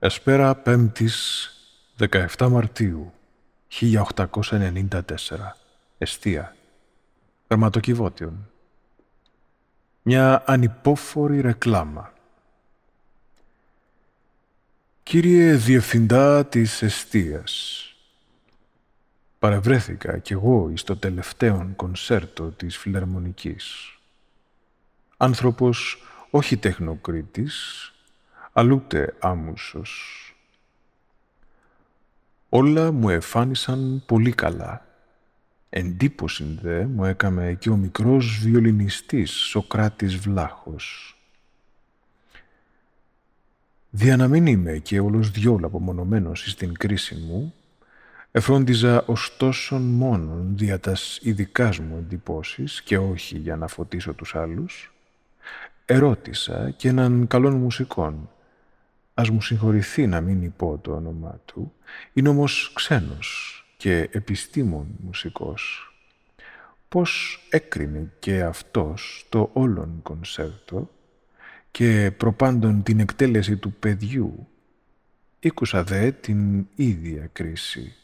Εσπέρα Πέμπτης 17 Μαρτίου 1894 Εστία. Περματοκιβώτιον Μια ανυπόφορη ρεκλάμα. Κύριε Διευθυντά της Εστίας Παρευρέθηκα κι εγώ εις το τελευταίο κονσέρτο της Φιλαρμονικής. Άνθρωπος όχι τεχνοκρίτης, αλλούτε άμουσος. Όλα μου εφάνησαν πολύ καλά. Εντύπωση δε μου έκαμε και ο μικρός βιολινιστής Σοκράτης Βλάχος. Δια να μην είμαι και όλος διόλα απομονωμένος στην κρίση μου, εφρόντιζα ωστόσο μόνον δια τας ειδικάς μου εντυπώσεις και όχι για να φωτίσω τους άλλους, ερώτησα και έναν καλόν μουσικόν, Ας μου συγχωρηθεί να μην υπό το όνομά του, είναι όμως ξένος και επιστήμον μουσικός. Πώς έκρινε και αυτός το όλον κονσέρτο και προπάντων την εκτέλεση του παιδιού, ήκουσα δε την ίδια κρίση.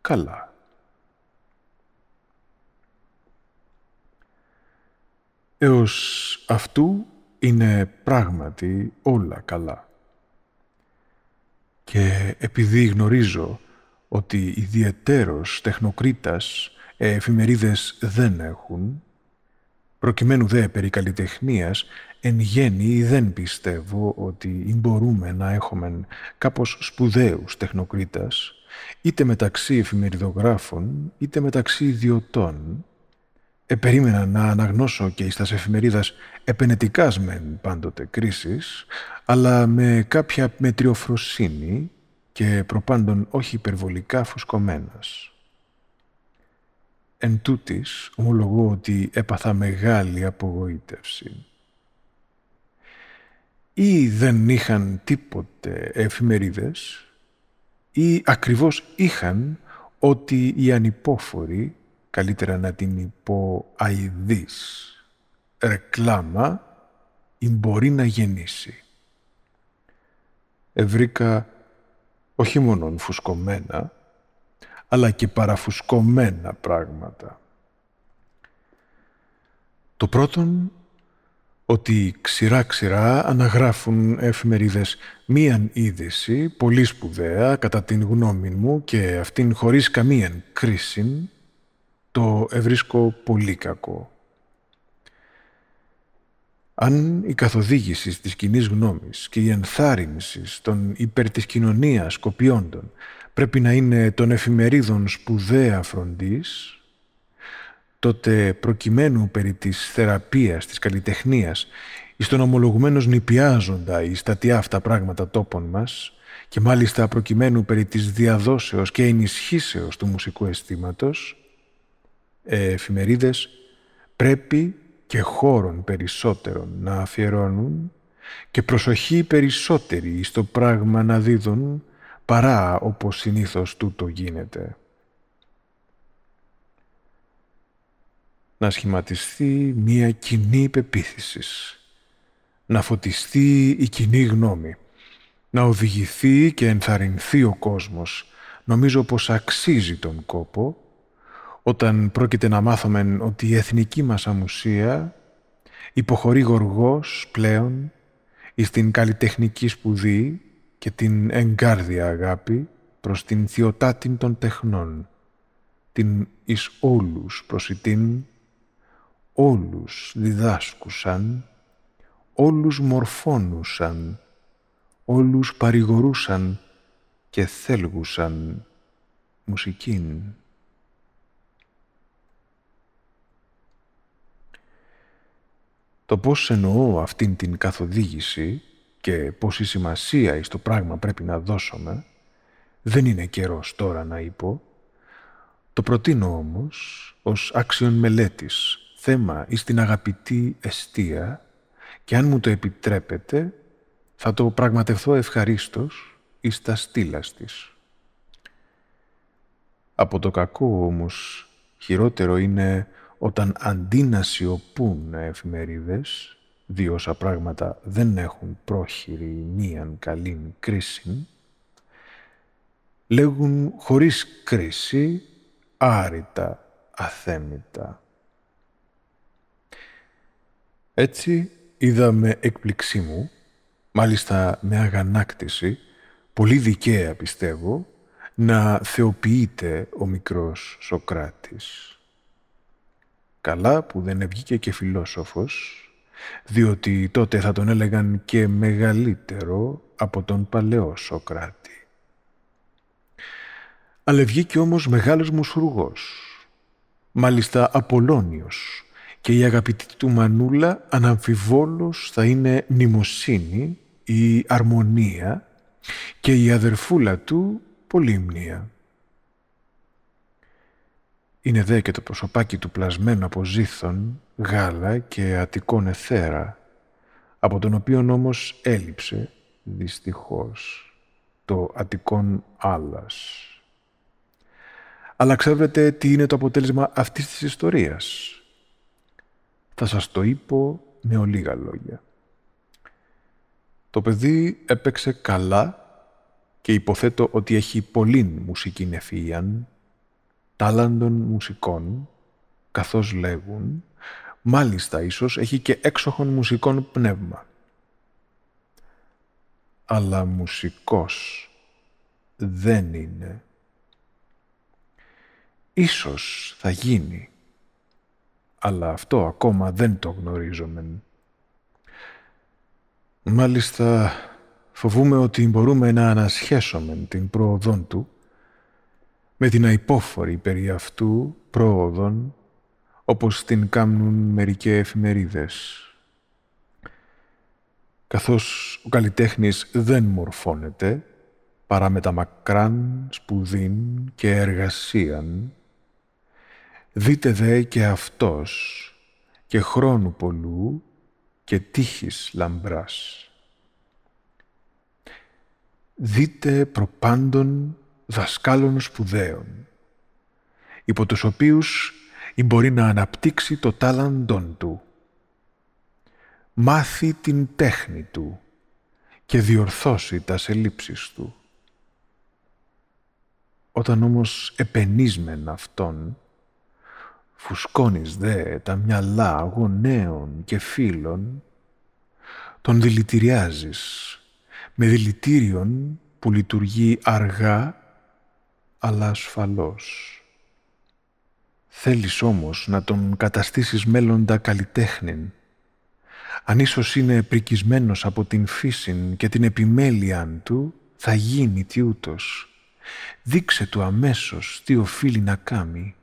Καλά. Έως αυτού είναι πράγματι όλα καλά. Και επειδή γνωρίζω ότι ιδιαιτέρως τεχνοκρίτας εφημερίδες δεν έχουν, προκειμένου δε περί καλλιτεχνίας, εν γέννη δεν πιστεύω ότι μπορούμε να έχουμε κάπως σπουδαίους τεχνοκρίτας, είτε μεταξύ εφημεριδογράφων, είτε μεταξύ ιδιωτών, Επερίμενα να αναγνώσω και εις τας εφημερίδας επενετικάς μεν πάντοτε κρίσεις, αλλά με κάποια μετριοφροσύνη και προπάντων όχι υπερβολικά φουσκωμένας. Εν τούτης, ομολογώ ότι έπαθα μεγάλη απογοήτευση. Ή δεν είχαν τίποτε εφημερίδες, ή ακριβώς είχαν ότι οι ανυπόφοροι καλύτερα να την πω αηδής, ρεκλάμα ή μπορεί να γεννήσει. Ευρήκα όχι μόνο φουσκωμένα, αλλά και παραφουσκωμένα πράγματα. Το πρώτον, ότι ξηρά-ξηρά αναγράφουν εφημερίδες μίαν είδηση, πολύ σπουδαία, κατά την γνώμη μου και αυτήν χωρίς καμίαν κρίση, το ευρίσκω πολύ κακό. Αν η καθοδήγηση της κοινή γνώμης και η ενθάρρυνση των υπέρ της κοινωνίας κοπιόντων πρέπει να είναι των εφημερίδων σπουδαία φροντής, τότε προκειμένου περί της θεραπείας, της καλλιτεχνίας, εις των ομολογουμένως νηπιάζοντα εις τα τι αυτά πράγματα τόπων μας και μάλιστα προκειμένου περί της διαδόσεως και ενισχύσεως του μουσικού αισθήματος, ε, εφημερίδες πρέπει και χώρων περισσότερων να αφιερώνουν και προσοχή περισσότερη στο πράγμα να δίδουν παρά όπως συνήθως τούτο γίνεται. Να σχηματιστεί μία κοινή πεποίθησης, να φωτιστεί η κοινή γνώμη, να οδηγηθεί και ενθαρρυνθεί ο κόσμος, νομίζω πως αξίζει τον κόπο όταν πρόκειται να μάθουμε ότι η εθνική μας αμουσία υποχωρεί γοργός πλέον εις την καλλιτεχνική σπουδή και την εγκάρδια αγάπη προς την θεοτάτην των τεχνών, την εις όλους προσιτήν, όλους διδάσκουσαν, όλους μορφώνουσαν, όλους παρηγορούσαν και θέλγουσαν μουσικήν. Το πώς εννοώ αυτήν την καθοδήγηση και πόση σημασία στο πράγμα πρέπει να δώσουμε, δεν είναι καιρός τώρα να είπω. Το προτείνω όμως ως άξιον μελέτης, θέμα εις την αγαπητή εστία και αν μου το επιτρέπετε θα το πραγματευθώ ευχαρίστως εις τα στήλας της. Από το κακό όμως χειρότερο είναι όταν αντί να σιωπούν εφημερίδες, δύο όσα πράγματα δεν έχουν πρόχειρη μίαν καλήν κρίση, λέγουν χωρίς κρίση άρρητα αθέμητα. Έτσι είδαμε εκπληξή μου, μάλιστα με αγανάκτηση, πολύ δικαία πιστεύω, να θεοποιείται ο μικρός Σοκράτης. Καλά που δεν βγήκε και φιλόσοφος, διότι τότε θα τον έλεγαν και μεγαλύτερο από τον παλαιό Σοκράτη. Αλλά βγήκε όμως μεγάλος μουσουργός, μάλιστα Απολώνιος, και η αγαπητή του Μανούλα αναμφιβόλως θα είναι νημοσύνη ή αρμονία και η αδερφούλα του πολύμνια. Είναι δε και το προσωπάκι του πλασμένο από ζήθων, γάλα και αττικών εθέρα, από τον οποίον όμως έλειψε, δυστυχώς, το αττικόν άλλας. Αλλά ξέρετε τι είναι το αποτέλεσμα αυτής της ιστορίας; Θα σας το είπω με ολίγα λόγια. Το παιδί έπαιξε καλά και υποθέτω ότι έχει πολλήν μουσική νεφίαν, τάλαντων μουσικών, καθώς λέγουν, μάλιστα ίσως έχει και έξοχον μουσικών πνεύμα. Αλλά μουσικός δεν είναι. Ίσως θα γίνει, αλλά αυτό ακόμα δεν το γνωρίζομαι. Μάλιστα φοβούμε ότι μπορούμε να ανασχέσουμε την πρόοδόν του με την αϊπόφορη περί αυτού πρόοδον όπως την κάμνουν μερικέ εφημερίδες. Καθώς ο καλλιτέχνης δεν μορφώνεται παρά με τα μακράν σπουδήν και εργασίαν, δείτε δε και αυτός και χρόνου πολλού και τύχης λαμπράς. Δείτε προπάντων δασκάλων σπουδαίων, υπό τους οποίους μπορεί να αναπτύξει το τάλαντον του, μάθει την τέχνη του και διορθώσει τα ελλείψεις του. Όταν όμως επενίσμεν αυτόν, φουσκώνεις δε τα μυαλά γονέων και φίλων, τον δηλητηριάζεις με δηλητήριον που λειτουργεί αργά αλλά ασφαλώς. Θέλεις όμως να τον καταστήσεις μέλλοντα καλλιτέχνην. Αν ίσως είναι πρικισμένος από την φύση και την επιμέλεια του, θα γίνει τι ούτως. Δείξε του αμέσως τι οφείλει να κάνει.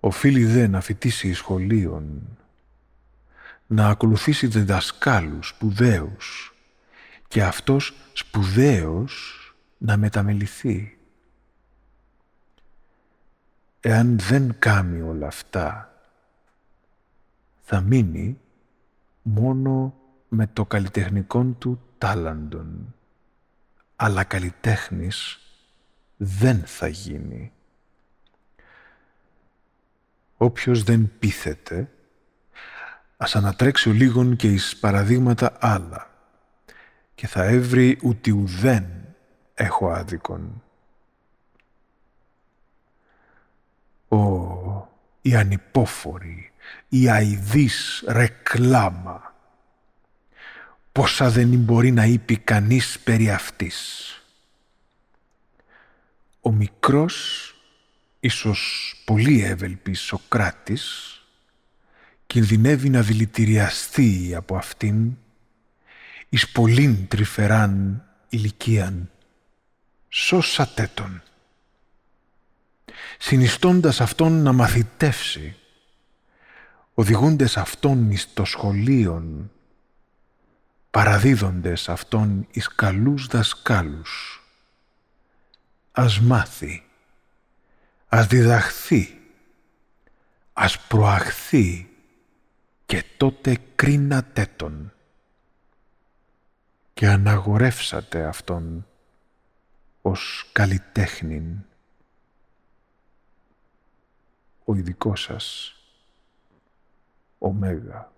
Οφείλει δε να φοιτήσει σχολείων, να ακολουθήσει διδασκάλους σπουδαίους και αυτός σπουδαίος να μεταμεληθεί. Εάν δεν κάνει όλα αυτά, θα μείνει μόνο με το καλλιτεχνικό του τάλαντον. Αλλά καλλιτέχνης δεν θα γίνει. Όποιος δεν πείθεται, ας ανατρέξει ο λίγον και εις παραδείγματα άλλα και θα έβρει ότι ουδέν έχω άδικον. Η ανυπόφορη, η αηδής ρεκλάμα. Πόσα δεν μπορεί να είπε κανείς περί αυτής. Ο μικρός, ίσως πολύ εύελπης Σοκράτης, κινδυνεύει να δηλητηριαστεί από αυτήν εις πολλήν τρυφεράν ηλικίαν. Σώσατε τον συνιστώντας αυτόν να μαθητεύσει, οδηγούντες αυτόν εις το σχολείον, παραδίδοντες αυτόν εις καλούς δασκάλους. Ας μάθει, ας διδαχθεί, ας προαχθεί και τότε κρίνατε τον και αναγορεύσατε αυτόν ως καλλιτέχνην ο ειδικός σας Ωμέγα.